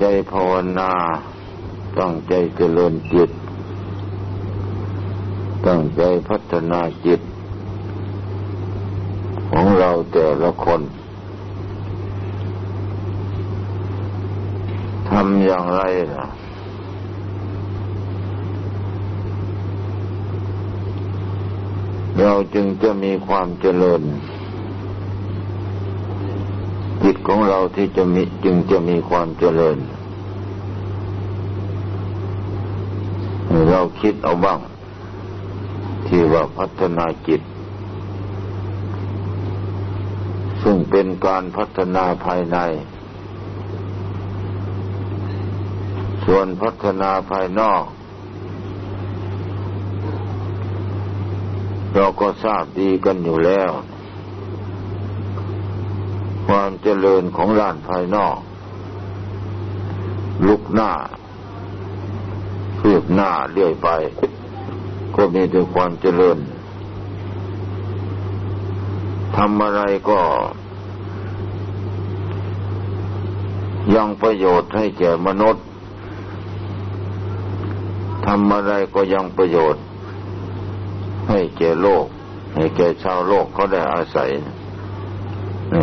ใจภาวนาตั้งใจเจริญจิต ตั้งใจพัฒนาจิต ของเราแต่ละคนทำอย่างไรล่ะเราจึงจะมีความเจริญ ของเราที่จะมีจึงจะมีความเจริญ เราคิดเอาบ้าง ที่ว่าพัฒนาจิต ซึ่งเป็นการพัฒนาภายใน ส่วนพัฒนาภายนอก เราก็ทราบดีกันอยู่แล้ว ความเจริญของด้านภายนอก ลุกหน้าคืบหน้าเรื่อยไป ก็มีแต่ความเจริญทำอะไรก็ ยังประโยชน์ให้แก่มนุษย์ทำอะไรก็ยังประโยชน์ ให้แก่โลก ให้แก่ชาวโลกเขาได้อาศัย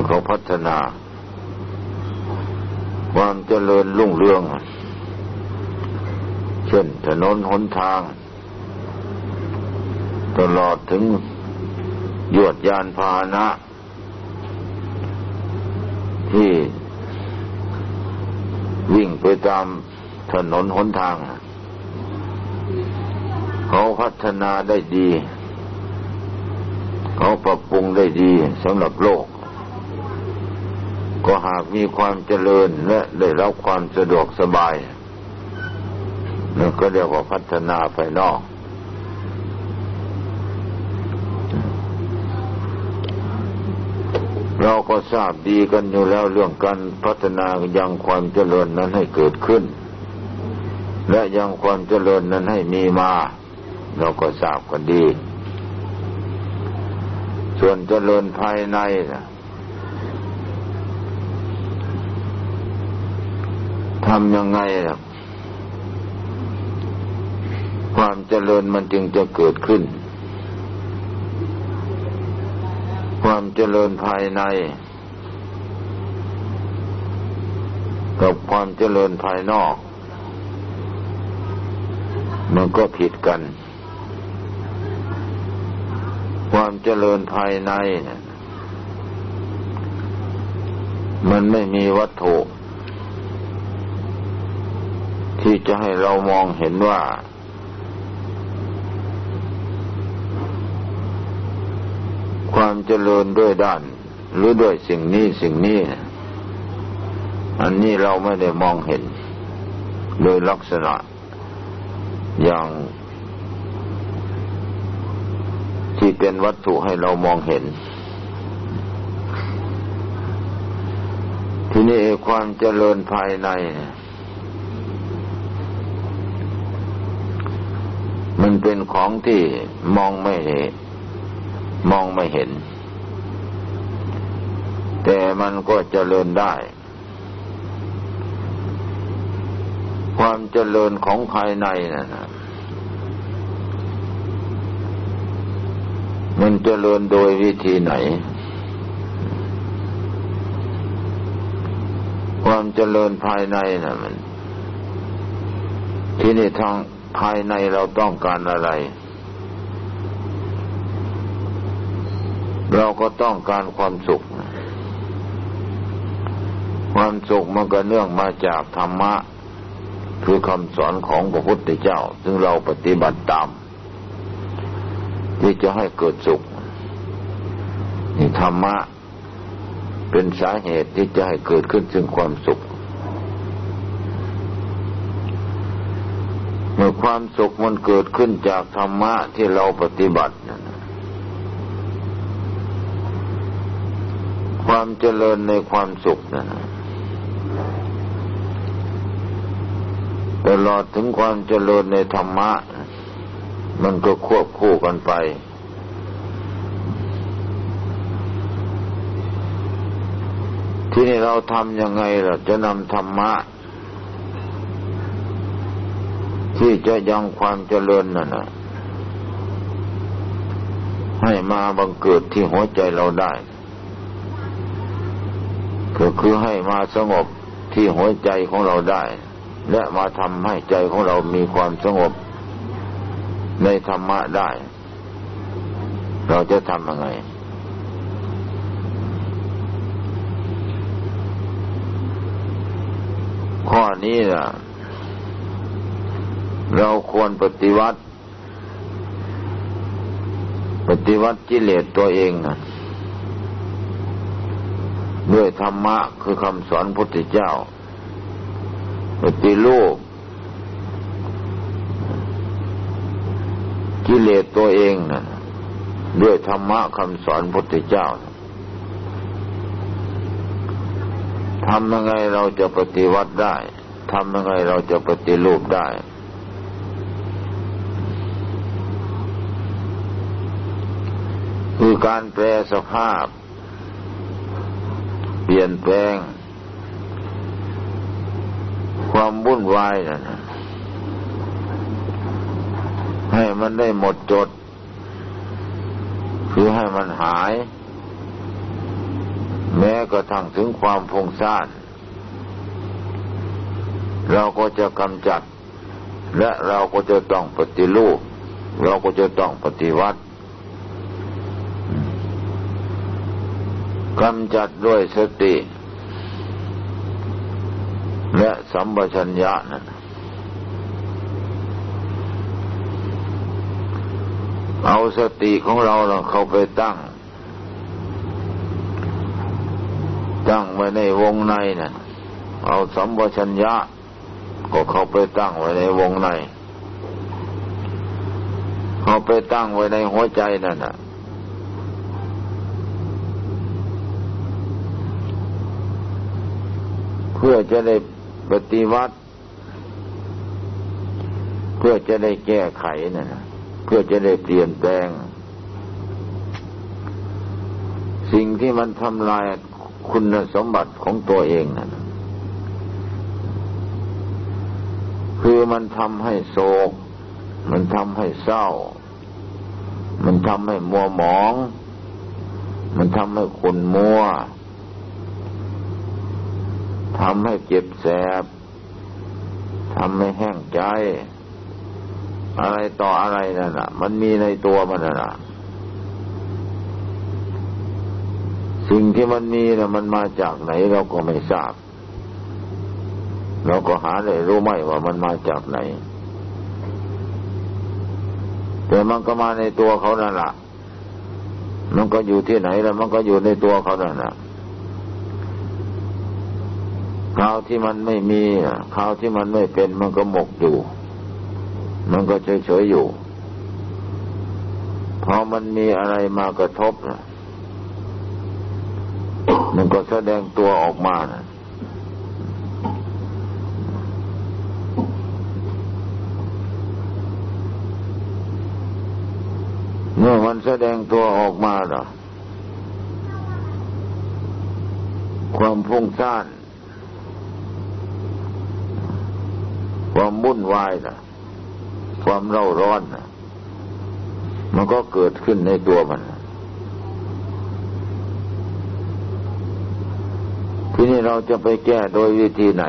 เขาพัฒนา ความเจริญรุ่งเรือง เช่นถนนหนทาง ตลอดถึงยวดยานพาหนะ ที่วิ่งไปตามถนนหนทาง เขาพัฒนาได้ดี เขาปรับปรุงได้ดีสำหรับโลก ก็หากมีความเจริญและได้รับความสะดวกสบายนั่นก็เรียกว่าพัฒนาภายนอก เราก็ทราบดีกันอยู่แล้วเรื่องการพัฒนายังความเจริญนั้นให้เกิดขึ้น และยังความเจริญนั้นให้มีมา เราก็ทราบกันดี ส่วนเจริญภายในนะทำยังไงล่ะความเจริญมันจึงจะเกิดขึ้น ความเจริญภายใน กับความเจริญภายนอก มันก็ผิดกัน ความเจริญภายใน มันไม่มีวัตถุ ที่จะให้เรามองเห็นว่า ความเจริญด้วยด้าน หรือด้วยสิ่งนี้สิ่งนี้ อันนี้เราไม่ได้มองเห็น โดยลักษณะ อย่างที่เป็นวัตถุให้เรามองเห็น ทีนี้ความเจริญภายใน มันเป็นของที่มองไม่เห็นมองไม่เห็น แต่มันก็เจริญได้ ความเจริญของภายในนะมันเจริญโดยวิธีไหน ความเจริญภายในนะ่ะมัน ที่นี่ทาง ภายในเราต้องการอะไร เราก็ต้องการความสุข ความสุขมันก็เนื่องมาจากธรรมะ คือคำสอนของพระพุทธเจ้า ซึ่งเราปฏิบัติตาม ที่จะให้เกิดสุขนี่ธรรมะเป็นสาเหตุที่จะให้เกิดขึ้นซึ่งความสุข เมื่อความสุขมันเกิดขึ้นจากธรรมะที่เราปฏิบัติความเจริญในความสุขนะตลอดถึงความเจริญในธรรมะ มันก็ควบคู่กันไป ที่นี่เราทำยังไงล่ะจะนำธรรมะ ที่จะยังความเจริญนั่นนะให้มาบังเกิดที่หัวใจเราได้ ก็คือให้มาสงบที่หัวใจของเราได้ และมาทำให้ใจของเรามีความสงบ ในธรรมะได้ เราจะทำยังไงข้อนี้นะ เราควรปฏิวัติ ปฏิวัติกิเลสตัวเองนะด้วยธรรมะคือคำสอนพุทธเจ้า ปฏิรูปกิเลสตัวเองนะด้วยธรรมะคำสอนพุทธเจ้าทำยังไงเราจะปฏิวัติได้ ทำยังไงเราจะปฏิรูปได้ คือการแปลสภาพ เปลี่ยนแปลง ความวุ่นวายนะให้มันได้หมดจด คือให้มันหาย แม้กระทั่งถึงความพงซ่าน เราก็จะกำจัด และเราก็จะต้องปฏิรูป เราก็จะต้องปฏิวัติ กำจัดด้วยสติ และสัมปชัญญะนะเอาสติของเราเราเข้าไปตั้ง ตั้งไว้ในวงในนะ่ะเอาสัมปชัญญะ ก็เข้าไปตั้งไว้ในวงใน เข้าไปตั้งไว้ในหัวใจนั่นนะ่ะ พื่อจะได้ปฏิวัติ เพื่อจะได้แก้ไขนะเพื่อจะได้เปลี่ยนแปลง สิ่งที่มันทำลายคุณสมบัติของตัวเองนะคือมันทำให้โศก มันทำให้เศร้า มันทำให้มัวหมอง มันทำให้ขุนมัว ทำให้เจ็บแสบทำให้แห้งใจ อะไรต่ออะไรนั่นน่ะ มันมีในตัวมันน่ะ สิ่งที่มันมีน่ะ มันมาจากไหนเราก็ไม่ทราบ เราก็หาได้รู้ไหมว่ามันมาจากไหน แต่มันก็มาในตัวเขานั่นแหละมันก็อยู่ที่ไหนแล้วมันก็อยู่ในตัวเขานั่นแหละ คราวที่มันไม่มีคราวที่มันไม่เป็นมันก็หมกอยู่ มันก็เฉยเฉยอยู่ พอมันมีอะไรมากระทบนะมันก็แสดงตัวออกมานะเมื่อมันแสดงตัวออกมาเนาะความพุ่งซ่าน ความวุ่นวายนะความเร่าร้อนนะมันก็เกิดขึ้นในตัวมัน ทีนี้เราจะไปแก้โดยวิธีไหน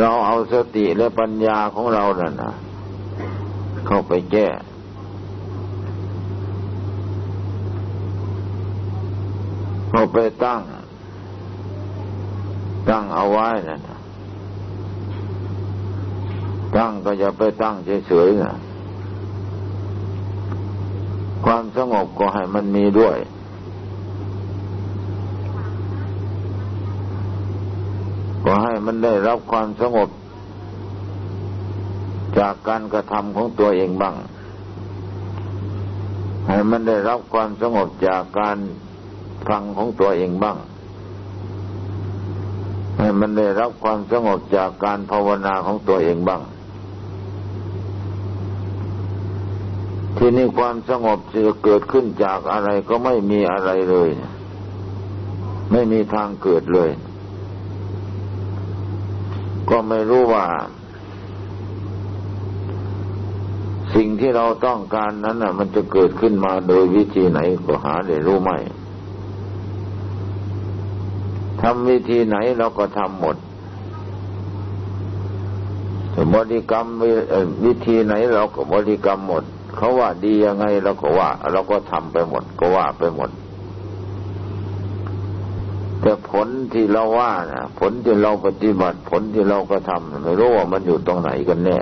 เราเอาสติและปัญญาของเรานั่นนะเข้าไปแก้ เอาไปตั้ง ตั้งเอาไว้นะตั้งก็อย่าไปตั้งเฉยๆนะความสงบก็ให้มันมีด้วยก็ให้มันได้รับความสงบ จากการกระทำของตัวเองบ้าง ให้มันได้รับความสงบจากการ ฟังของตัวเองบ้าง ให้มันได้รับความสงบจากการภาวนาของตัวเองบ้าง ที่นี่ความสงบจะเกิดขึ้นจากอะไรก็ไม่มีอะไรเลย ไม่มีทางเกิดเลย ก็ไม่รู้ว่าสิ่งที่เราต้องการนั้นน่ะ มันจะเกิดขึ้นมาโดยวิธีไหนก็หาได้รู้ไหม ทำวิธีไหนเราก็ทำหมดบริกรรมวิธีไหนเราก็บริกรรมหมด เขาว่าดียังไงเราก็ว่า เราก็ทำไปหมด ก็ว่าไปหมด แต่ผลที่เราว่านะผลที่เราปฏิบัติ ผลที่เราก็ทำไม่รู้ว่ามันอยู่ตรงไหนกันแน่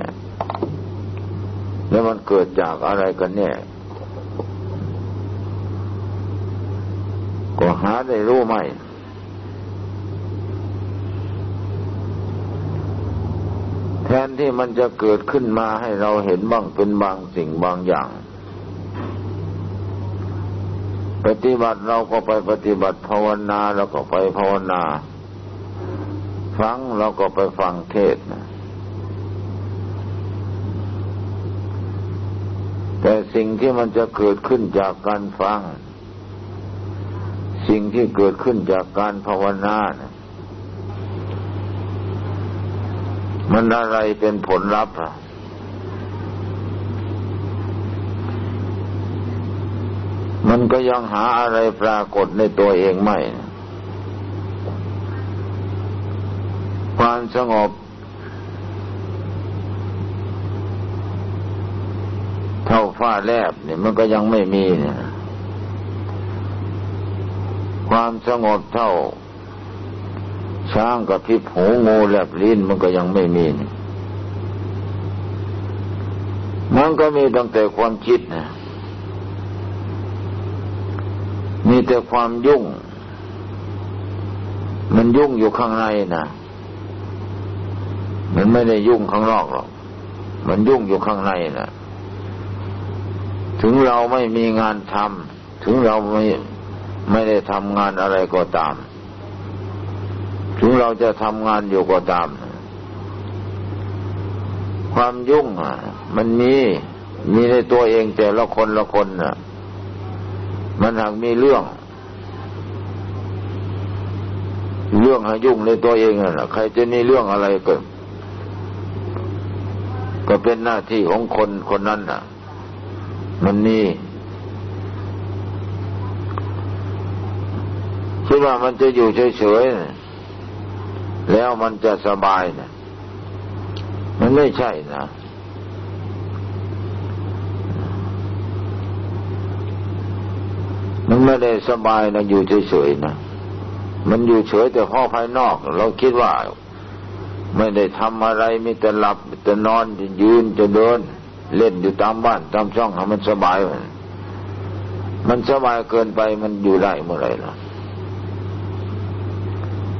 แล้วมันเกิดจากอะไรกันแน่ก็หาได้รู้ไหม ทนที่มันจะเกิดขึ้นมาให้เราเห็นบ้างเป็นบางสิ่งบางอย่าง ปฏิบัติเราก็ไปปฏิบัติภาวนาเราก็ไปภาวนา ฟังเราก็ไปฟังเทศนะแต่สิ่งที่มันจะเกิดขึ้นจากการฟัง สิ่งที่เกิดขึ้นจากการภาวนานะ มันอะไรเป็นผลลัพธ์อะมันก็ยังหาอะไรปรากฏในตัวเองไม่ ความสงบ เท่าฟ้าแลบเนี่ยมันก็ยังไม่มีเนี่ยความสงบเท่า ช้างกับพิบหูงูแลบลิ้นมันก็ยังไม่มีมันก็มีตั้งแต่ความคิดนะมีแต่ความยุ่ง มันยุ่งอยู่ข้างในนะมันไม่ได้ยุ่งข้างนอกหรอก มันยุ่งอยู่ข้างในนะถึงเราไม่มีงานทำถึงเราไม่ไม่ได้ทำงานอะไรก็ตาม ถึงเราจะทำงานอยู่ก็ตาม ความยุ่งอะ มันมีมีในตัวเองแต่ละคนละคนน่ะ มันหากมีเรื่อง เรื่องห้ยุ่งในตัวเองน่ะ ใครจะมีเรื่องอะไรก็ก็เป็นหน้าที่ของคนคนนั้นน่ะ มันนี่คิดว่ามันจะอยู่เฉยๆ แล้วมันจะสบายนะมันไม่ใช่นะมันไม่ได้สบายนะอยู่เฉยๆนะมันอยู่เฉยแต่ข้อภายนอก เราคิดว่า ไม่ได้ทำอะไรมีแต่หลับแต่นอนจะยืนจะเดิน เล่นอยู่ตามบ้านตามช่องให้มันสบายมันมันสบายเกินไปมันอยู่ได้เมื่อไรล่ะ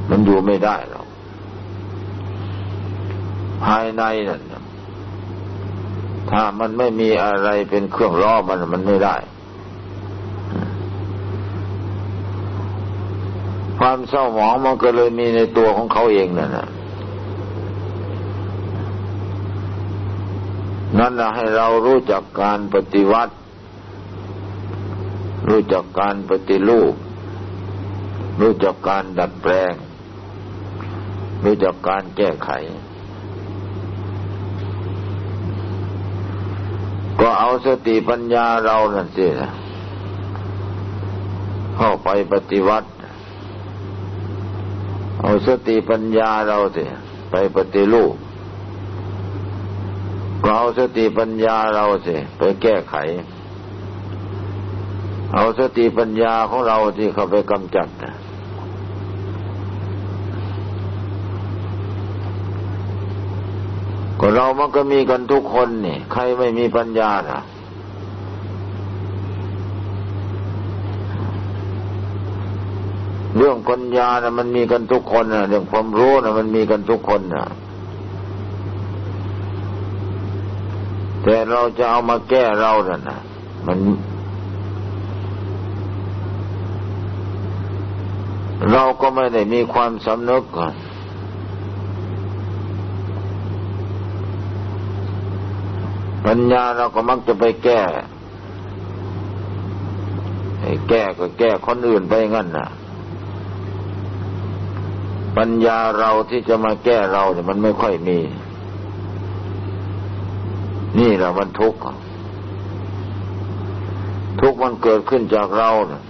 มันอยู่ไม่ได้หรอก ภายในนั่นถ้ามันไม่มีอะไรเป็นเครื่องล้อมันมันไม่ได้ ความเศร้าหมองมันก็เลยมีในตัวของเขาเองนั่นนะนั่นนะให้เรารู้จักการปฏิวัติ รู้จักการปฏิรูป รู้จักการดัดแปลง รู้จักการแก้ไข ก็เอาสติปัญญาเรานั่นสิเข้าไปปฏิวัติ เอาสติปัญญาเราสิไปปฏิรูปก็เอาสติปัญญาเราสิไปแก้ไข เอาสติปัญญาของเราที่เข้าไปกำจัด ก็เรามันก็มีกันทุกคนนี่ ใครไม่มีปัญญาน่ะ เรื่องปัญญานะมันมีกันทุกคนนะเรื่องความรู้นะมันมีกันทุกคนนะแต่เราจะเอามาแก้เราน่ะนะมัน เราก็ไม่ได้มีความสำนึก ปัญญาเราก็มักจะไปแก้แก้ก็แก้คนอื่นไปงั้นน่ะ ปัญญาเราที่จะมาแก้เราเนี่ยมันไม่ค่อยมี นี่แหละมันทุกข์ทุกข์มันเกิดขึ้นจากเราเนี่ย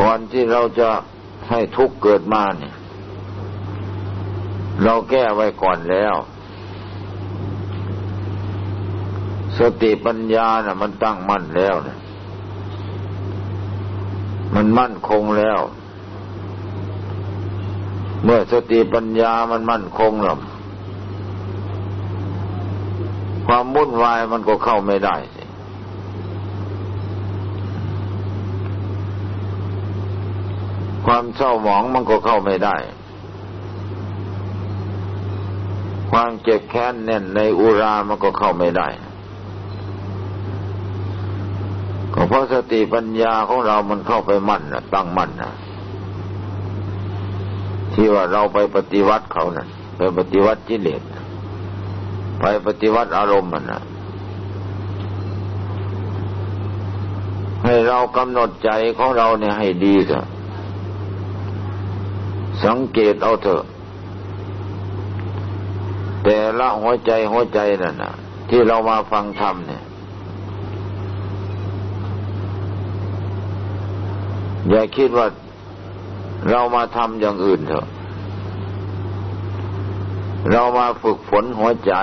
ก่อนที่เราจะให้ทุกข์เกิดมาเนี่ย เราแก้ไว้ก่อนแล้ว สติปัญญาน่ะ มันตั้งมั่นแล้วเนี่ยมันมั่นคงแล้ว เมื่อสติปัญญามันมั่นคงแล้วความวุ่นวายมันก็เข้าไม่ได้สิความเศร้าหมองมันก็เข้าไม่ได้ ความเจ็บแค้นแน่นในอุรามันก็เข้าไม่ได้ก็ เพราะสติปัญญาของเรามันเข้าไปมั่นนะตั้งมั่นนะที่ว่าเราไปปฏิวัติเขานะ่ะไปปฏิวัติจิเลสไปปฏิวัติอารมณ์มันนะให้เรากำหนดใจของเราเนี่ยให้ดีเถอะสังเกตเอาเถอะ แต่ละหัวใจหัวใจนั่นนะที่เรามาฟังธรรมเนี่ย อย่าคิดว่าเรามาทำอย่างอื่นเถอะ เรามาฝึกฝนหัวใจ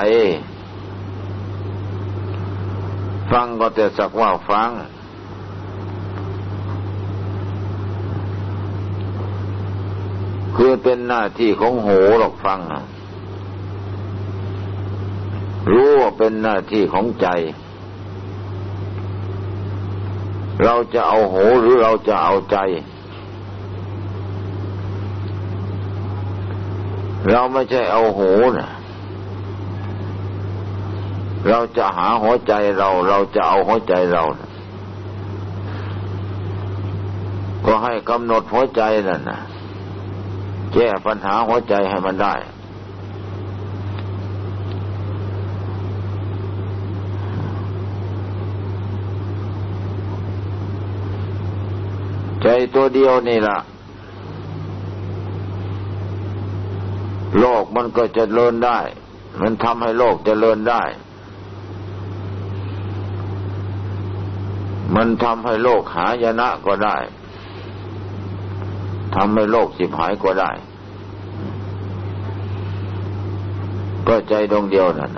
ฟังก็แต่สักว่าฟัง คือเป็นหน้าที่ของหูหรอกฟัง รู้ว่าเป็นหน้าที่ของใจ เราจะเอาหูหรือเราจะเอาใจ เราไม่ใช่เอาหูนะเราจะหาหัวใจเรา เราจะเอาหัวใจเรานะก็ให้กำหนดหัวใจนั่นนะแก้ปัญหาหัวใจให้มันได้ ใจตัวเดียวนี่ละโลกมันก็จะเลินได้ มันทำให้โลกจะเลินได้ มันทำให้โลกหายนะก็ได้ทำให้โลกสิบหายก็ได้ ก็ใจดวงเดียวนั่น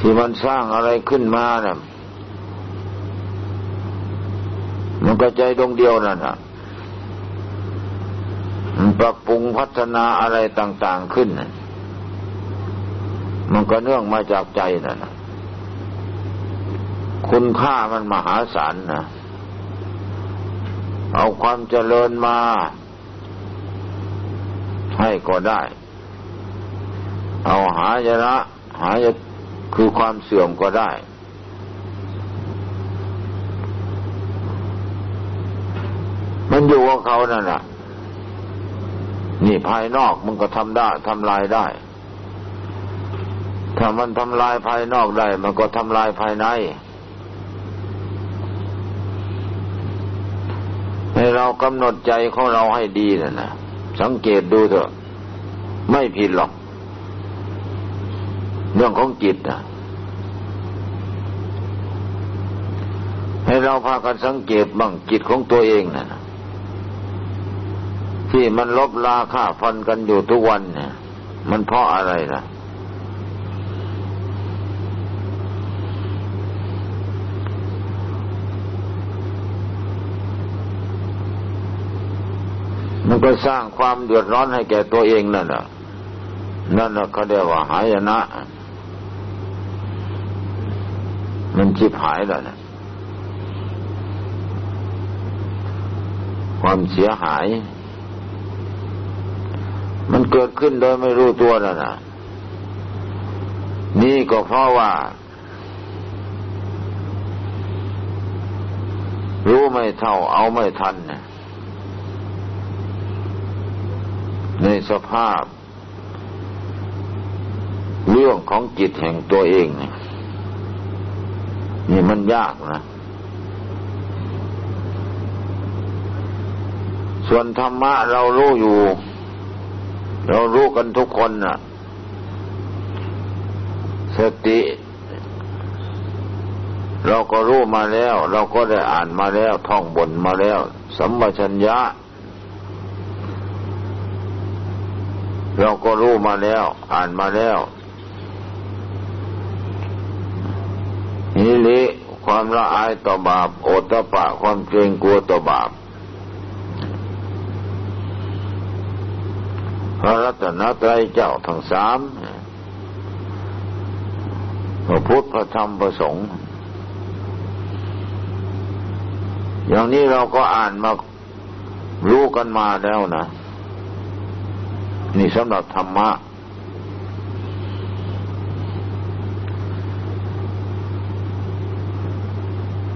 ที่มันสร้างอะไรขึ้นมานะ่ะ มันก็ใจดวงเดียวนั่นนะมันปรับปรุงพัฒนาอะไรต่าง ๆขึ้นนะมันก็เนื่องมาจากใจนั่นนะคุณค่ามันมหาศาลนะเอาความเจริญมา ให้ก็ได้ เอาหายนะหายคือความเสื่อมก็ได้ มันอยู่กับเขานั่นแหละนี่ภายนอกมันก็ทำได้ทำลายได้ ถ้ามันทำลายภายนอกได้ มันก็ทำลายภายในให้เรากำหนดใจของเราให้ดีนะนะสังเกตดูเถอะ ไม่ผิดหรอก เรื่องของจิตนะให้เราพากันสังเกตบ้างจิตของตัวเองนะ ที่มันลบลาค่าฟันกันอยู่ทุกวันเนี่ย มันเพราะอะไรนะมันก็สร้างความเดือดร้อนให้แก่ตัวเองนั่นแหละนั่นแหละเขาเรียกว่าหายนะ มันชิบหายแล้วนะความเสียหาย มันเกิดขึ้นโดยไม่รู้ตัวแล้วนะนี่ก็เพราะว่า รู้ไม่เท่าเอาไม่ทันนะในสภาพ เรื่องของจิตแห่งตัวเองนี่มันยากนะ ส่วนธรรมะเรารู้อยู่ เรารู้กันทุกคนนะ่ะสติ เราก็รู้มาแล้ว เราก็ได้อ่านมาแล้ว ท่องบนมาแล้ว สัมปชัญญะ เราก็รู้มาแล้ว อ่านมาแล้วนิลิความละอายต่อบาป โอตปะ ความเกรงกลัวต่อบาป ระรัตนตรัยเจ้าทั้งสามพระพุทธพระธรรมพระสงฆ์อย่างนี้เราก็อ่านมารู้กันมาแล้วนะ นี่สำหรับธรรมะ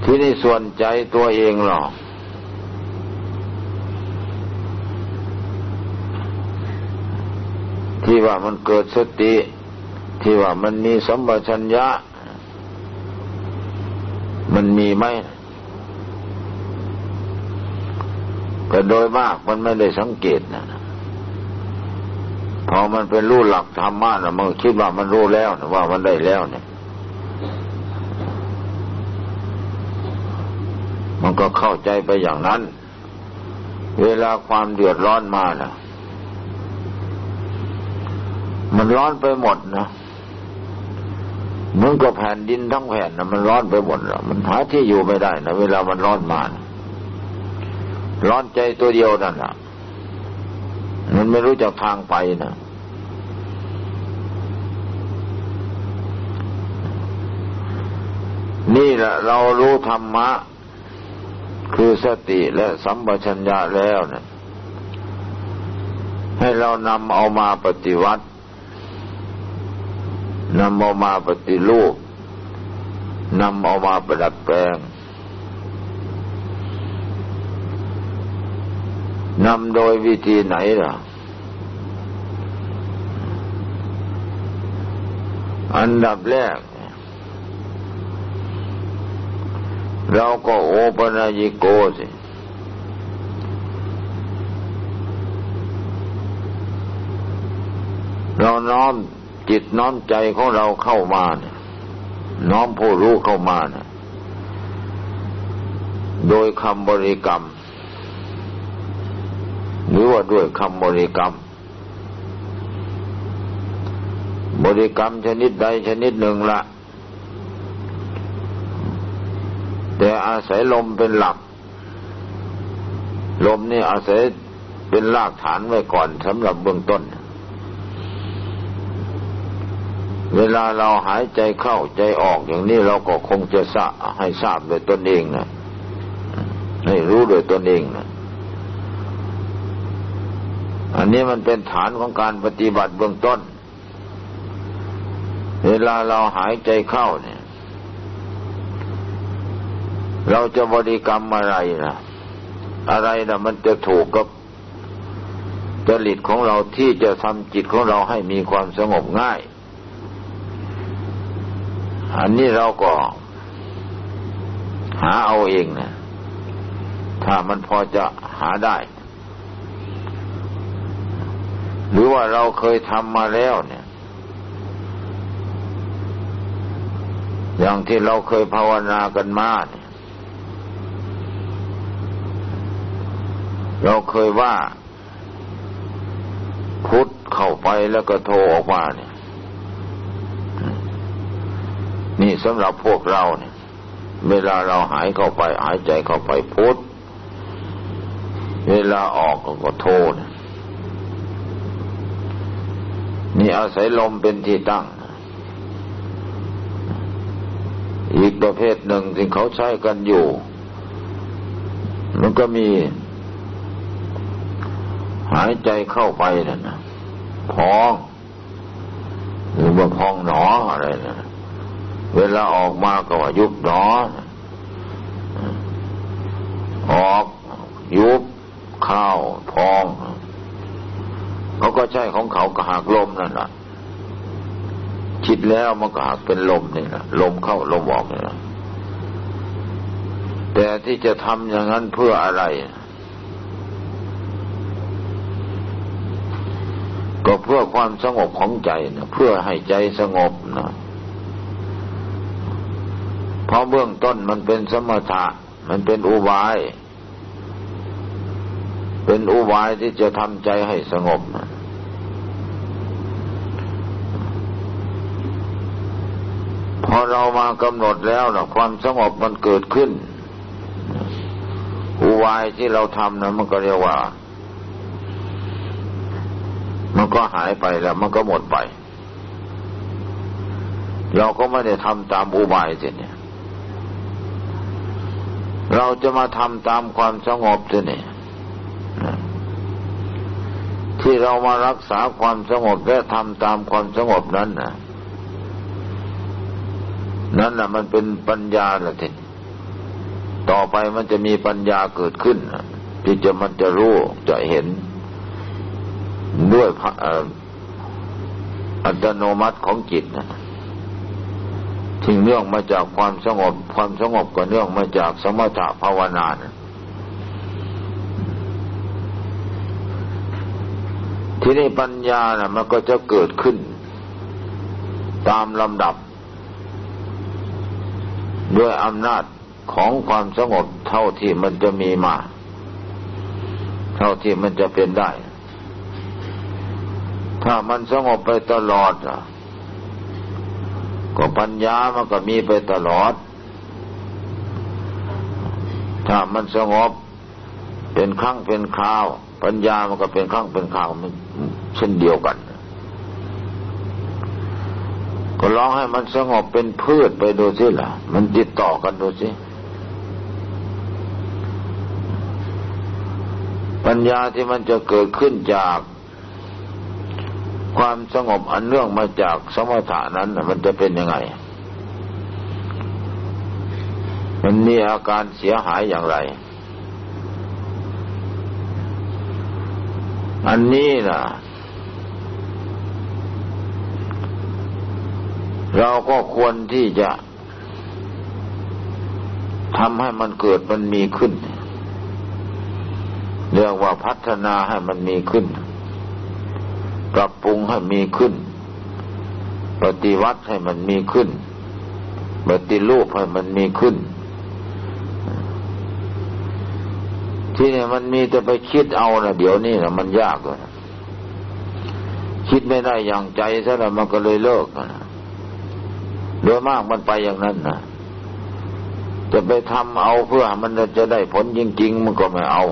ที่นี่ส่วนใจตัวเองหรอ ที่ว่ามันเกิดสติ ที่ว่ามันมีสัมปชัญญะ มันมีไหมแต่โดยมากมันไม่ได้สังเกตนะพอมันเป็นรู้หลักธรรมะนะมันคิดว่ามันรู้แล้วนะว่ามันได้แล้วเนี่ย มันก็เข้าใจไปอย่างนั้น เวลาความเดือดร้อนมานะ่ะ มันร้อนไปหมดนะมือนกับแผ่นดินทั้งแผ่นนะมันร้อนไปหมดแล้วมันหาที่อยู่ไม่ได้นะเวลามันร้อนมานะร้อนใจตัวเดียวนั่นแหละมันไม่รู้จักทางไปนะนี่แหละเรารู้ธรรมะ คือสติและสัมปชัญญะแล้วเนะี่ยให้เรานำเอามาปฏิวัติ นำเอามาปฏิรูปนำเอามาประดับแปลงนำโดยวิธีไหนล่ะ อันดับแรก เราก็โอปนายิโกสิเราน้อม จิตน้อมใจของเราเข้ามาเนี่ยน้อมผู้รู้เข้ามาเนี่ยโดยคำบริกรรม หรือว่าด้วยคำบริกรรม บริกรรมชนิดใดชนิดหนึ่งละแต่อาศัยลมเป็นหลัก ลมนี่อาศัยเป็นรากฐานไว้ก่อนสำหรับเบื้องต้นเวลาเราหายใจเข้าใจออกอย่างนี้เราก็คงจะทราให้ทราบโดยตนเองนะให้รู้โดยตนเองนะอันนี้มันเป็นฐานของการปฏิบัติเบื้องต้น เวลาเราหายใจเข้าเนี่ย เราจะบริกรรมอะไรนะอะไรนะมันจะถูกกับจริตของเราที่จะทำจิตของเราให้มีความสงบง่าย อันนี้เราก็ หาเอาเองนะถ้ามันพอจะหาได้ หรือว่าเราเคยทำมาแล้วเนี่ย อย่างที่เราเคยภาวนากันมาเนี่ยเราเคยว่า พุทธเข้าไปแล้วก็โทรออกมาเนี่ย นี่สำหรับพวกเราเนี่ย เวลาเราหายเข้าไป หายใจเข้าไปพุทธเวลาออกก็โทษนี่อาศัยลมเป็นที่ตั้ง อีกประเภทหนึ่งที่เขาใช้กันอยู่ มันก็มีหายใจเข้าไปนั่นนะพอง หรือว่าพองหนออะไรนะ เวลาออกมาก็ว่ายุบหนอ ออกยุบเข้าพองเขาก็ใช่ของเขาก็หักลมนั่นแหละคิดแล้วมันก็หักเป็นลมนี่แหละลมเข้าลมออกนี่แะแต่ที่จะทำอย่างนั้นเพื่ออะไร ก็เพื่อความสงบของใจนะเพื่อให้ใจสงบนะ เพราะเบื้องต้นมันเป็นสมถะ มันเป็นอุบาย เป็นอุบายที่จะทำใจให้สงบพอเรามากำหนดแล้วนะความสงบมันเกิดขึ้น อุบายที่เราทำนะมันก็เรียกว่า มันก็หายไปแล้ว มันก็หมดไป เราก็ไม่ได้ทำตามอุบายสิเนี่ย เราจะมาทำตามความสงบสิเนี่ยที่เรามารักษาความสงบและทำตามความสงบนั้นนะนั่นแหละมันเป็นปัญญาละทีต่อไปมันจะมีปัญญาเกิดขึ้นที่จะมันจะรู้จะเห็นด้วยอัตโนมัติของจิตนะ ที่เนื่องมาจากความสงบ ความสงบก็เนื่องมาจากสมถะภาวนานที่นี่ปัญญานะมันก็จะเกิดขึ้น ตามลำดับ ด้วยอำนาจของความสงบเท่าที่มันจะมีมา เท่าที่มันจะเป็นได้ ถ้ามันสงบไปตลอด ก็ปัญญามันก็มีไปตลอด ถ้ามันสงบเป็นครั้งเป็นคราว ปัญญามันก็เป็นครั้งเป็นคราวมันเช่นเดียวกัน ก็ลองให้มันสงบเป็นพืชไปดูสิล่ะ มันติดต่อกันดูสิปัญญาที่มันจะเกิดขึ้นจาก ความสงบอันเนื่องมาจากสมถะนั้นมันจะเป็นยังไง มันมีอาการเสียหายอย่างไร อันนี้นะเราก็ควรที่จะทำให้มันเกิดมันมีขึ้น เรียกว่าพัฒนาให้มันมีขึ้น ปรับปรุงให้มีขึ้น ปฏิวัติให้มันมีขึ้น ปฏิรูปให้มันมีขึ้น ที่เนี่ยมันมีแต่ไปคิดเอานะเดี๋ยวนี้นะมันยากเลยคิดไม่ได้อย่างใจซะแล้วมันก็เลยเลิกนะโดยมากมันไปอย่างนั้นนะจะไปทำเอาเพื่อมันจะได้ผลจริง ๆ มันก็ไม่เอา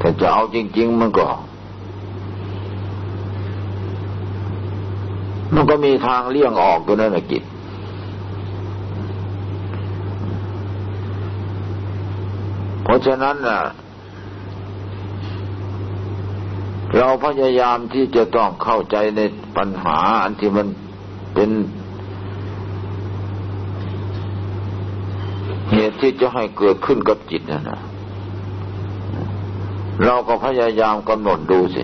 ถ้าจะเอาจริง ๆ มันก็ มันก็มีทางเลี่ยงออกตัวนั้นกิจเพราะฉะนั้นน่ะ เราพยายามที่จะต้องเข้าใจในปัญหา อันที่มันเป็นเหตุที่จะให้เกิดขึ้นกับจิตนะนะ เราก็พยายามกำหนดดูสิ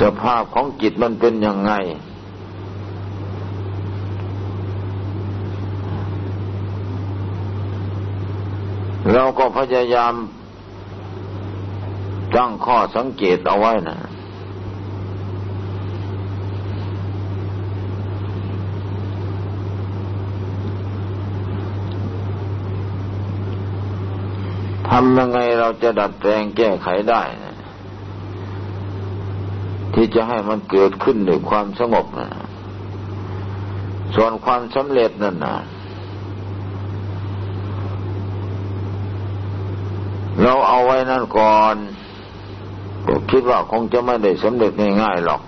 สภาพของจิตมันเป็นยังไง เราก็พยายามตั้งข้อสังเกตเอาไว้นะทำยังไงเราจะดัดแปลงแก้ไขได้นะที่จะให้มันเกิดขึ้นด้วยความสงบนะส่วนความสำเร็จนั่นนะเราเอาไว้นั่นก่อนก็คิดว่าคงจะไม่ได้สำเร็จง่ายๆหรอก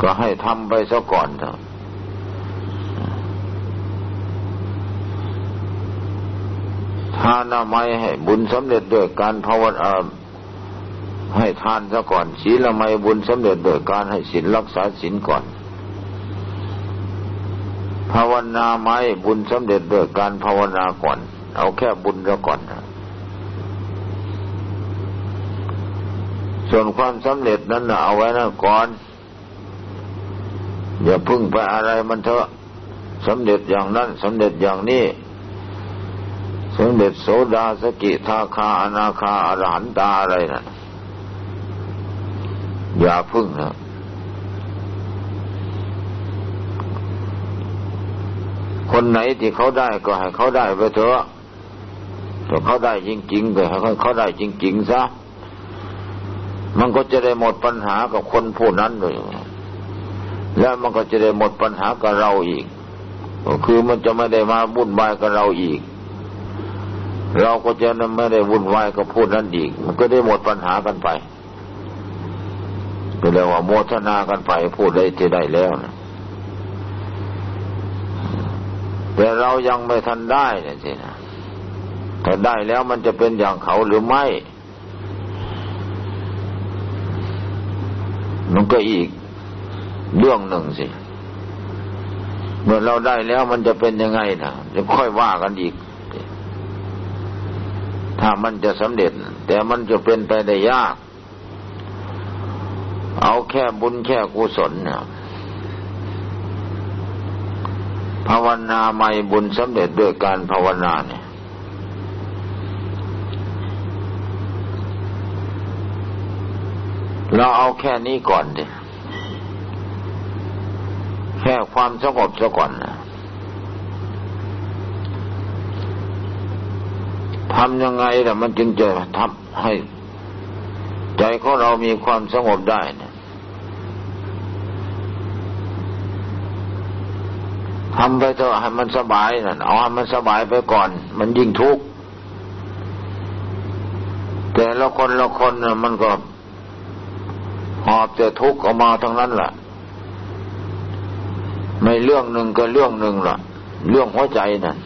ก็ให้ทำไปซะก่อนเถอะ ทานอไมให้บุญสำเร็จด้วยการภาวนาให้ทานซะก่อนศีลไมบุญสำเร็จโดยการให้ศีลรักษาศีลก่อน ภาวนาไม้บุญสำเร็จโดยการภาวนาก่อน เอาแค่บุญแล้วก่อนส่วนความสำเร็จนั้นเอาไว้นะก่อน อย่าพึ่งไปอะไรมันเถอะสำเร็จอย่างนั้นสำเร็จอย่างนี้ สำเร็จโสดาสกิทาคาอนาคาอรหันตาอะไรนะ่ะ อย่าพึ่งนะคนไหนที่เขาได้ก็ให้เขาได้ไปเถอะถ้าเขาได้จริง ๆ ก็ให้เขาได้จริง ๆ ซะ มันก็จะได้หมดปัญหากับคนผู้นั้นเลยแล้วมันก็จะได้หมดปัญหากับเราอีก ก็คือมันจะไม่ได้มาวุ่นวายกับเราอีก เราก็จะไม่ได้วุ่นวายกับผู้นั้นอีก มันก็ได้หมดปัญหากันไปก็เรียกว่าโมทนากันไปพูดได้ที่ได้แล้วนะแต่เรายังไม่ทันได้เนี่ยสินะถ้าได้แล้วมันจะเป็นอย่างเขาหรือไม่ มันก็อีกเรื่องหนึ่งสิ เมื่อเราได้แล้วมันจะเป็นยังไงนะจะค่อยว่ากันอีก ถ้ามันจะสำเร็จ แต่มันจะเป็นไปได้ยาก เอาแค่บุญแค่กุศลเนี่ยภาวนาไม่บุญสำเร็จด้วยการภาวนาเนี่ยเราเอาแค่นี้ก่อนดิแค่ความสงบซะก่อนนะ ทำยังไงล่ะมันจึงจะทำให้ ใจของเรามีความสงบได้นี่ยทำไปเถอะให้มันสบายนั่นเอาให้มันสบายไปก่อน มันยิ่งทุกข์แต่ละคนละคนน่ะมันก็หอบจะทุกข์ออกมาทั้งนั้นแหละไม่เรื่องหนึ่งก็เรื่องหนึ่งล่ะ เรื่องหัวใจนั่น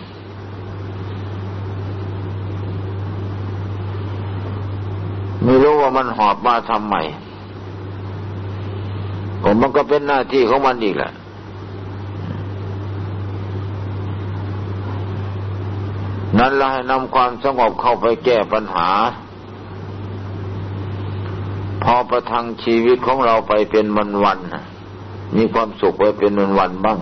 ไม่รู้ว่ามันหอบมาทำไมผมมันก็เป็นหน้าที่ของมันอีกแหละนั้นเราให้นำความสงบเข้าไปแก้ปัญหา พอประทังชีวิตของเราไปเป็นวันวันมีความสุขไว้เป็นวันวันบ้าง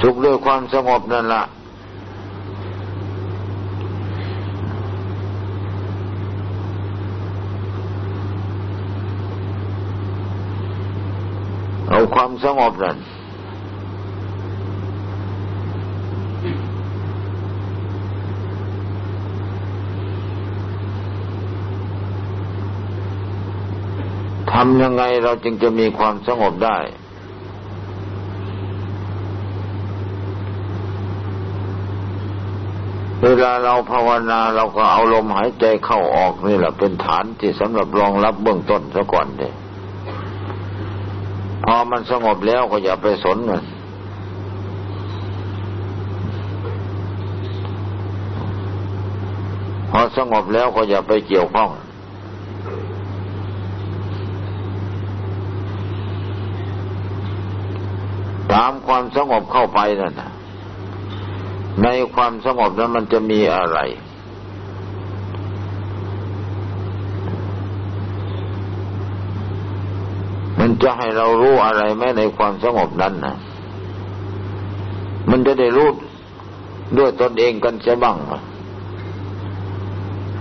สุขด้วยความสงบนั่นละเอาความสงบนั่นทำยังไงเราจึงจะมีความสงบได้ เวลาเราภาวนาเราก็เอาลมหายใจเข้าออกนี่แหละเป็นฐานที่สำหรับรองรับเบื้องต้นซะก่อนเลยพอมันสงบแล้วก็อย่าไปสนมันพอสงบแล้วก็อย่าไปเกี่ยวข้อง ตามความสงบเข้าไปนั่นนะ ในความสงบนั้นมันจะมีอะไร มันจะให้เรารู้อะไรแม้ในความสงบนั้นนะมันจะได้รู้ด้วยตนเองกันเสียบ้าง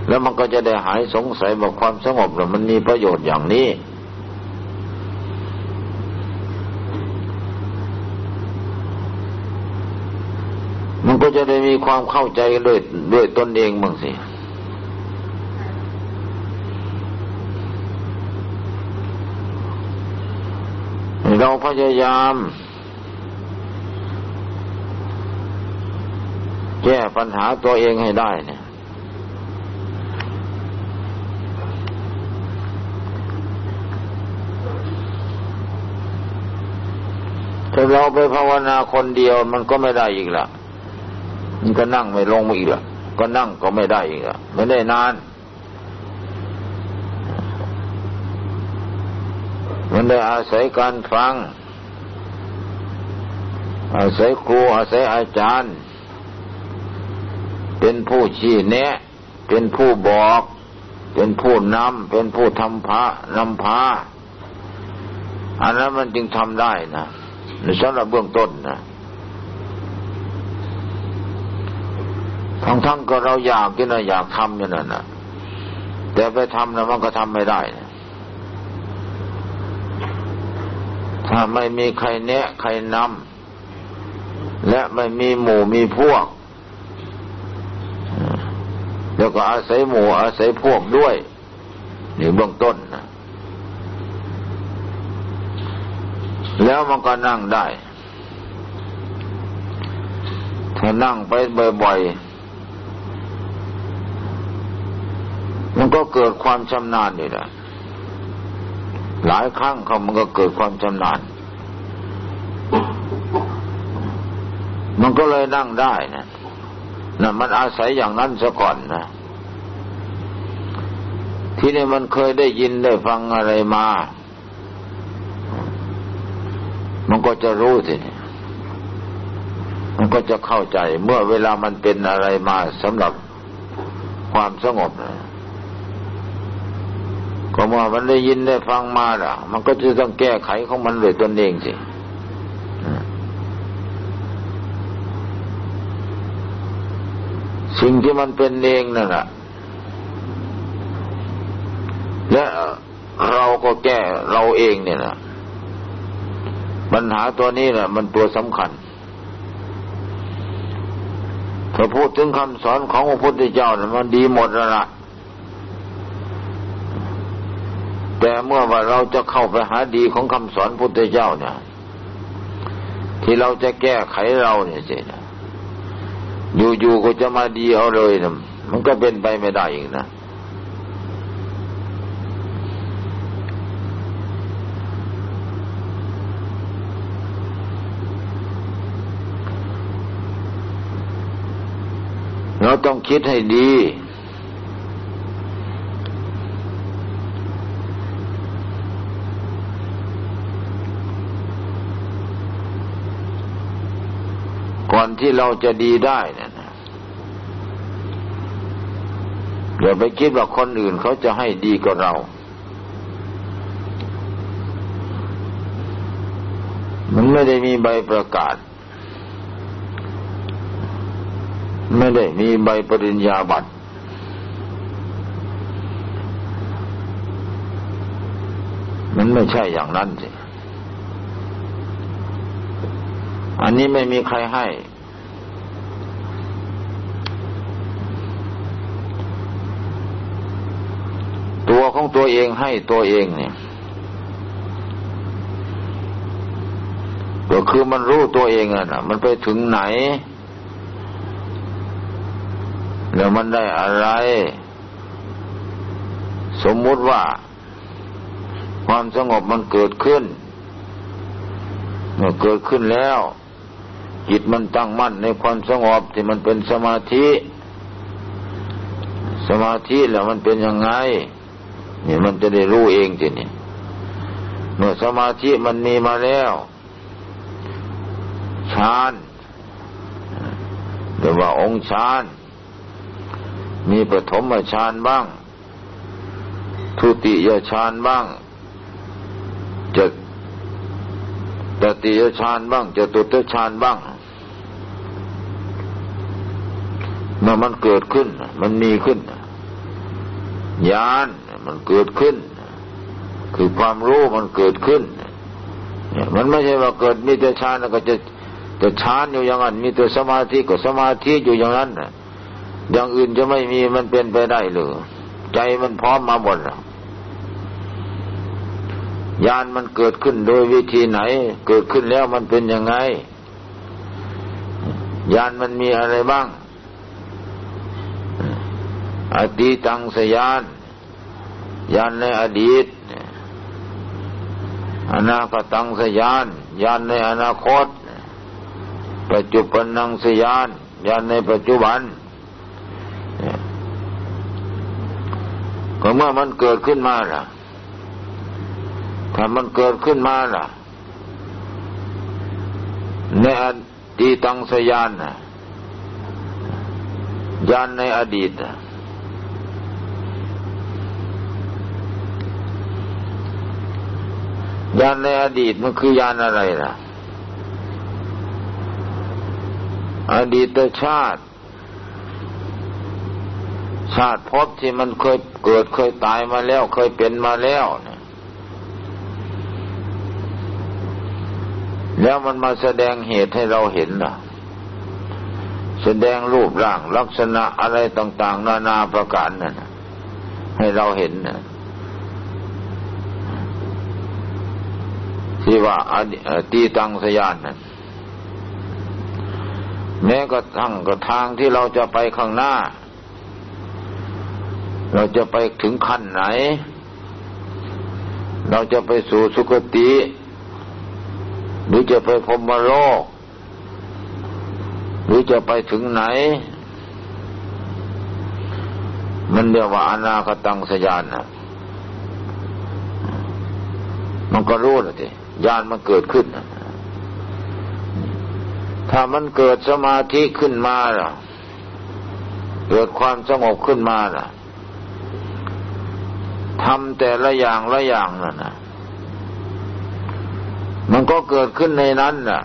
แล้วมันก็จะได้หายสงสัยว่าความสงบน่ะมันมีประโยชน์อย่างนี้ก็จะได้ มีความเข้าใจด้วยด้วยตนเองบ้างสิเราพยายาม แก้ปัญหาตัวเองให้ได้เนี่ยถ้าเราไปภาวนาคนเดียวมันก็ไม่ได้อีกละ มันก็นั่งไม่ลงอีกละก็นั่งก็ไม่ได้อีกละไม่ได้นาน มันได้อาศัยการฟัง อาศัยครูอาศัยอาจารย์ เป็นผู้ชี้แนะ เป็นผู้บอก เป็นผู้นำเป็นผู้ทำพระนำพาอันนั้นมันจึงทำได้นะในสำหรับเบื้องต้นนะ ทั้งทั้งก็เราอยากที่นะอยากทำอย่างนั้นนะแต่ไปทำนะมันก็ทำไม่ได้นะถ้าไม่มีใครแนะใครนำและไม่มีหมู่มีพวก แล้วก็อาศัยหมู่อาศัยพวกด้วยนี่เบื้องต้นนะแล้วมันก็นั่งได้ ถ้านั่งไปบ่อยๆ มันก็เกิดความชำนาญนี่แหละหลายครั้งเขามันก็เกิดความชำนาญ มันก็เลยนั่งได้นะนั่นมันอาศัยอย่างนั้นซะก่อนนะ ที่นี่มันเคยได้ยินได้ฟังอะไรมา มันก็จะรู้สิมันก็จะเข้าใจ เมื่อเวลามันเป็นอะไรมาสำหรับความสงบนะ ก็เมื่อมันได้ยินได้ฟังมาล่ะ มันก็จะต้องแก้ไขของมันด้วยตนเองสิสิ่งที่มันเป็นเองนั่นแหละและเราก็แก้เราเองเนี่ยนะปัญหาตัวนี้แหละมันตัวสำคัญถ้าพูดถึงคำสอนของพระพุทธเจ้านะมันดีหมดแล้วละ แต่เมื่อว่าเราจะเข้าไปหาดีของคำสอนพุทธเจ้าเนี่ย ที่เราจะแก้ไขเราเนี่ยสิอยู่ๆก็จะมาดีเอาเลยนะมันก็เป็นไปไม่ได้อีกนะเราต้องคิดให้ดี ก่ อนที่เราจะดีได้เนี่ยอย่าไปคิดว่าคนอื่นเขาจะให้ดีกว่าเรา มันไม่ได้มีใบประกาศ ไม่ได้มีใบปริญญาบัตร มันไม่ใช่อย่างนั้นสิ อันนี้ไม่มีใครให้ ตัว ของตัวเองให้ตัวเองเนี่ยก็คือมันรู้ตัวเองอะนะมันไปถึงไหน แล้วมันได้อะไร สมมุติว่า ความสงบมันเกิดขึ้น เมื่อเกิดขึ้นแล้ว จิตมันตั้งมั่นในความสงบที่มันเป็นสมาธิ สมาธิแล้วมันเป็นยังไง นี่มันจะได้รู้เองทีนี้เมื่อสมาธิมันมีมาแล้วฌานหรือว่าองค์ฌานมีปฐมฌานบ้าง ทุติยฌานบ้างจะตติยฌานบ้างจะตุตฌานบ้างเมื่อมันเกิดขึ้น มันมีขึ้นญาณ มันเกิดขึ้น คือความรู้มันเกิดขึ้น เนี่ยมันไม่ใช่ว่าเกิดมีแต่ฌานแล้วก็จะจะฌานอยู่อย่างนั้น มีแต่สมาธิก็สมาธิอยู่อย่างนั้นอย่างอื่นจะไม่มีมันเป็นไปได้หรือใจมันพร้อมมาหมดญาณมันเกิดขึ้นโดยวิธีไหน เกิดขึ้นแล้วมันเป็นยังไงญาณมันมีอะไรบ้างอดีตังสยาน ญาณในอดีต อนาคตังสยานญาณในอนาคต ปัจจุบันนังสยานญาณในปัจจุบันก็เมื่อมันเกิดขึ้นมาล่ะ ถ้ามันเกิดขึ้นมาล่ะ ในอดีตังสยานยานในอดีต ยานในอดีตมันคือยานอะไรล่ะ อดีตชาติ ชาติพบที่มันเคยเกิดเคยตายมาแล้ว เคยเป็นมาแล้วเนี่ยแล้วมันมาแสดงเหตุให้เราเห็นนะแสดงรูปร่างลักษณะอะไรต่าง ๆ นานาประการนั่นให้เราเห็นนะ ที่ว่าตีตังสยานนั่นแม้กระทั่งกระทางที่เราจะไปข้างหน้า เราจะไปถึงขั้นไหน เราจะไปสู่สุคติ หรือจะไปพรมโลก หรือจะไปถึงไหน มันเรียกว่าอนาคตังสยานนะมันก็รู้และที ญาณมันเกิดขึ้น ถ้ามันเกิดสมาธิขึ้นมาล่ะ เกิดความสงบขึ้นมาล่ะทำแต่ละอย่างละอย่างนั่นนะมันก็เกิดขึ้นในนั้นน่ะ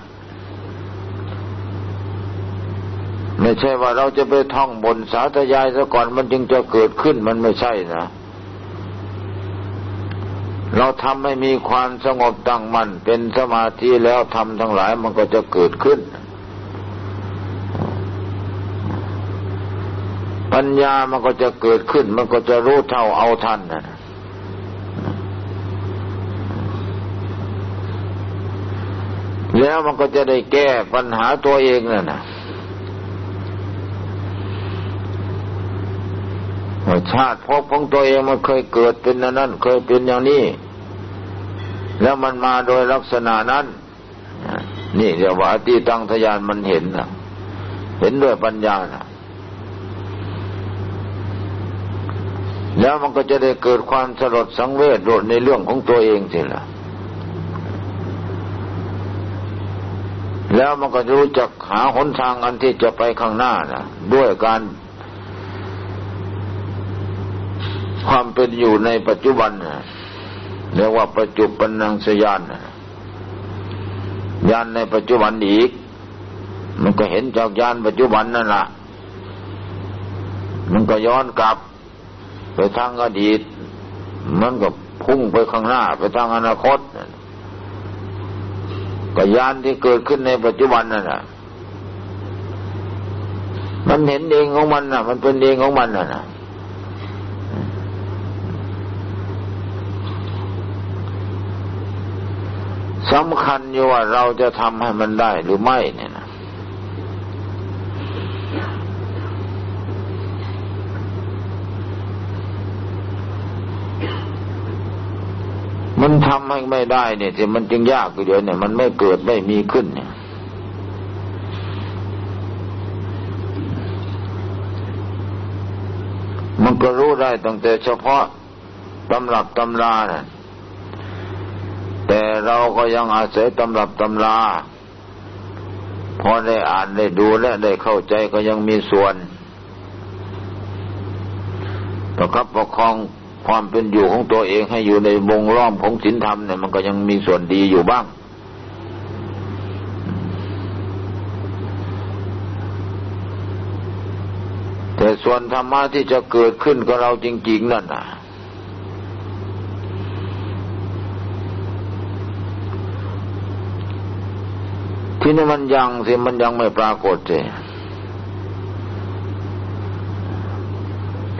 ไม่ใช่ว่าเราจะไปท่องบนสาธยายซะก่อนมันจึงจะเกิดขึ้นมันไม่ใช่นะ เราทำให้มีความสงบตั้งมัน่นเป็นสมาธิแล้วทำทั้งหลายมันก็จะเกิดขึ้น ปัญญามันก็จะเกิดขึ้น มันก็จะรู้เท่าเอาทันนะแล้วมันก็จะได้แก้ปัญหาตัวเองน่ะนะ ชาติพบของตัวเองมันเคยเกิดเป็นนั้น เคยเป็นอย่างนี้ แล้วมันมาโดยลักษณะนั้น นี่เรียกว่าตีตังทยานมันเห็นนะเห็นด้วยปัญญานะแล้วมันก็จะได้เกิดความสลดสังเวชโดดในเรื่องของตัวเองสิละ่ะแล้วมันก็รู้จักหาหนทางอันที่จะไปข้างหน้านะด้วยการ ความเป็นอยู่ในปัจจุบันเรียกว่าปัจจุบันังสยานยานในปัจจุบันอีก มันก็เห็นจากยานปัจจุบันนั่นแหละมันก็ย้อนกลับ ไปทางอดีต มันก็พุ่งไปข้างหน้า ไปทางอนาคตก็ยานที่เกิดขึ้นในปัจจุบันนั่นแหะมันเห็นเองของมันน่ะมันเป็นเองของมันน่ะ สำคัญอยู่ว่าเราจะทำให้มันได้หรือไม่เนี่ยนะมันทำให้ไม่ได้เนี่ยที่มันจึงยากอยู่เดียวเนี่ย มันไม่เกิดไม่มีขึ้นเนี่ยมันก็รู้ได้ตั้งแต่เฉพาะตำรับตำราเนี่ย เราก็ยังอาศัยตำรับตำราพอได้อ่านได้ดูและได้เข้าใจก็ยังมีส่วน ประคับประคองความเป็นอยู่ของตัวเองให้อยู่ในวงล้อมของศีลธรรมเนี่ยมันก็ยังมีส่วนดีอยู่บ้าง แต่ส่วนธรรมะที่จะเกิดขึ้นกับเราจริง ๆ นั่นนะ ที่นี่มันยังสิมันยังไม่ปรากฏเลย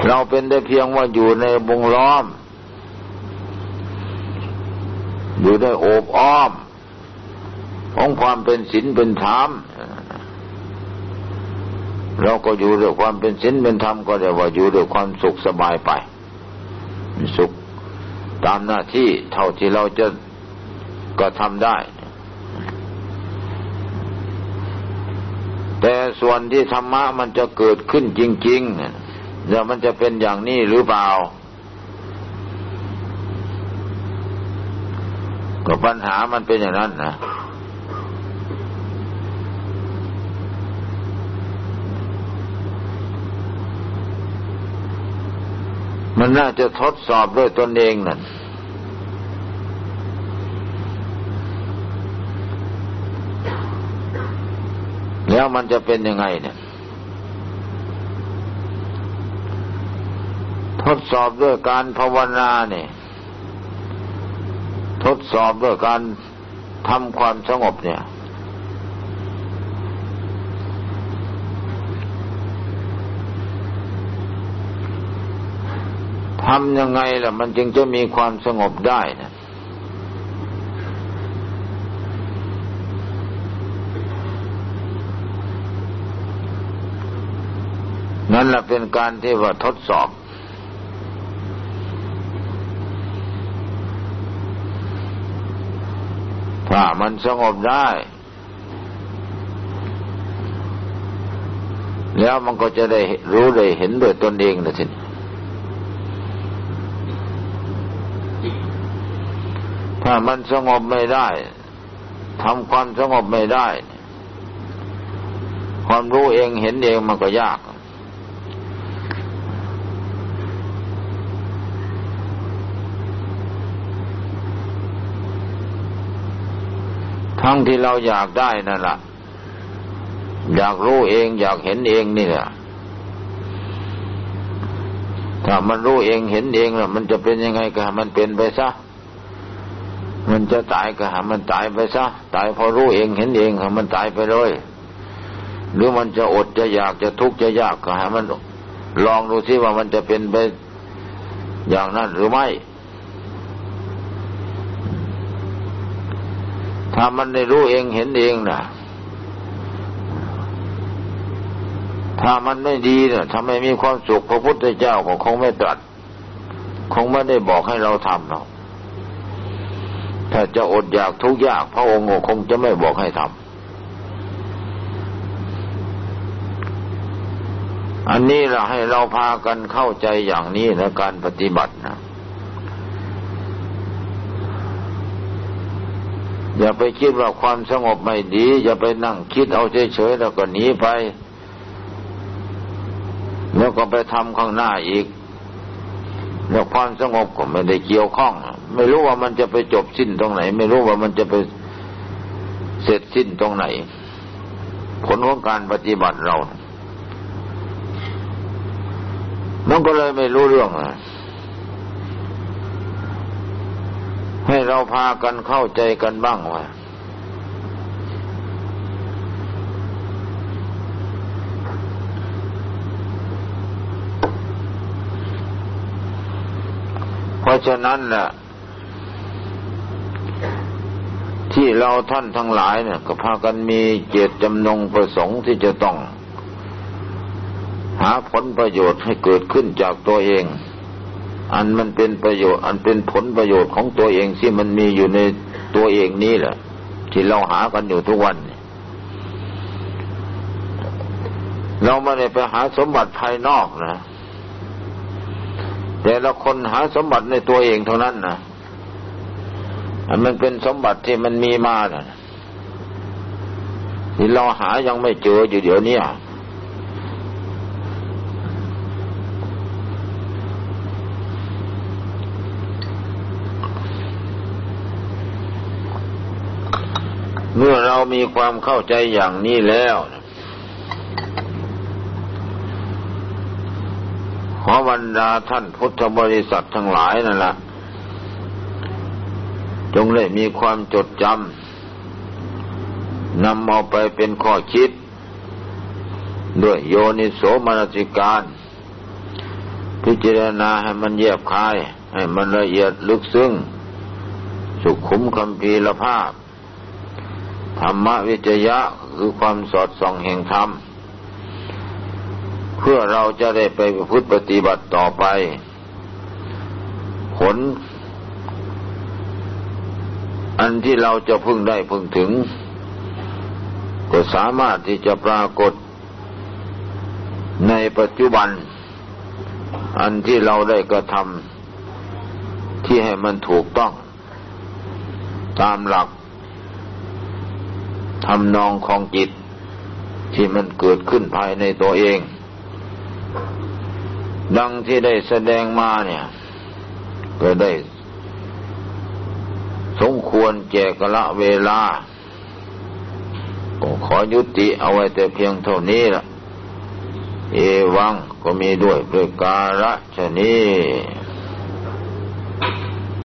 เราเป็นได้เพียงว่าอยู่ในวงล้อม อยู่ในโอบอ้อม ของความเป็นศีลเป็นธรรมเราก็อยู่ด้วยความเป็นศีลเป็นธรรมก็เรียกว่าอยู่ด้วยความสุขสบายไป สุขตามหน้าที่เท่าที่เราจะก็ทำได้ แต่ ส่วนที่ธรรมะมันจะเกิดขึ้นจริงๆเดี๋ยวมันจะเป็นอย่างนี้หรือเปล่า ก็ปัญหามันเป็นอย่างนั้นนะมันน่าจะทดสอบด้วยตนเองนั่น แล้วมันจะเป็นยังไงเนี่ย ทดสอบด้วยการภาวนาเนี่ย ทดสอบด้วยการทำความสงบเนี่ยทำยังไงล่ะ มันจึงจะมีความสงบได้นะ นั่นแหละเป็นการที่ว่าทดสอบ ถ้ามันสงบได้ แล้วมันก็จะได้รู้ได้เห็นด้วยตนเองนะสิถ้ามันสงบไม่ได้ทำความสงบไม่ได้ ความรู้เองเห็นเองมันก็ยาก ทั้งที่เราอยากได้นั่นแหละอยากรู้เอง อยากเห็นเองนี่แหละถ้ามันรู้เองเห็นเองแล้วมันจะเป็นยังไงก็มันเป็นไปซะมันจะตายก็หามันตายไปซะตายพอรู้เองเห็นเองหามันตายไปเลย หรือมันจะอดจะอยากจะทุกข์จะยากก็หามันลองดูซิว่ามันจะเป็นไปอย่างนั้นหรือไม่ ถ้ามันได้รู้เองเห็นเองนะถ้ามันไม่ดีนะถ้าไมมีความสุขพระพุทธเจ้าก็คงไม่ตรัส คงไม่ได้บอกให้เราทำหรอกถ้าจะอดอยากทุกข์ยาก พระองค์คงจะไม่บอกให้ทำอันนี้เราให้เราพากันเข้าใจอย่างนี้ในการปฏิบัตินะ อย่าไปคิดว่าความสงบไม่ดี อย่าไปนั่งคิดเอาเฉยๆแล้วก็หนีไป แล้วก็ไปทำข้างหน้าอีกแล้วความสงบก็ไม่ได้เกี่ยวข้อง ไม่รู้ว่ามันจะไปจบสิ้นตรงไหน ไม่รู้ว่ามันจะไปเสร็จสิ้นตรงไหน ผลของการปฏิบัติเรา มันก็เลยไม่รู้เรื่องอะ ให้เราพากันเข้าใจกันบ้างว่าเพราะฉะนั้นแหละที่เราท่านทั้งหลายเนี่ย ก็พากันมีเจตจำนงประสงค์ที่จะต้อง หาผลประโยชน์ให้เกิดขึ้นจากตัวเอง อันมันเป็นประโยชน์ อันเป็นผลประโยชน์ของตัวเองที่มันมีอยู่ในตัวเองนี้แหละที่เราหากันอยู่ทุกวัน เราไม่ได้ไปหาสมบัติภายนอกนะ แต่ละคนหาสมบัติในตัวเองเท่านั้นนะอันมันเป็นสมบัติที่มันมีมานะที่เราหายังไม่เจออยู่เดี๋ยวนี้เพอมีความเข้าใจอย่างนี้แล้วขอบรรดาท่านพุทธบริษัททั้งหลายนั่นแหละจงได้มีความจดจำนำเอาไปเป็นข้อคิด ด้วยโยนิโสมนสิการ พิจารณาให้มันเยียบคาย ให้มันละเอียดลึกซึ้งสุขุมคำพีละภาพ ธรรมวิจยะคือความสอดส่องแห่งธรรม เพื่อเราจะได้ไปประพฤติปฏิบัติต่อไป ผล อันที่เราจะพึ่งได้พึ่งถึง ก็สามารถที่จะปรากฏ ในปัจจุบัน อันที่เราได้กระทำที่ให้มันถูกต้อง ตามหลัก ทำนองของจิตที่มันเกิดขึ้นภายในตัวเอง ดังที่ได้แสดงมาเนี่ย ก็ได้ สมควรแจกละเวลา ก็ขอยุติเอาไว้แต่เพียงเท่านี้ละเอวังก็มีด้วยด้วยการะชนี้